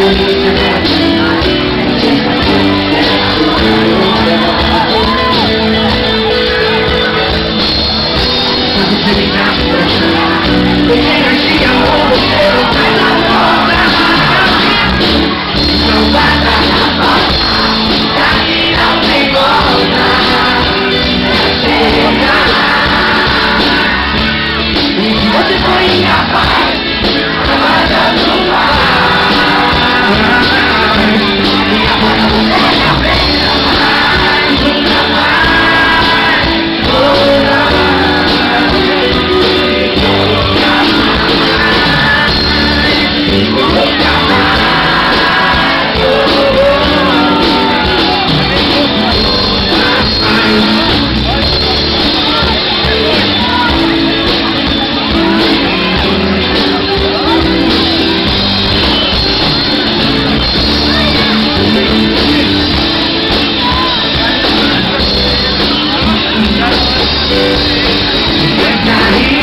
Thank you. When not hear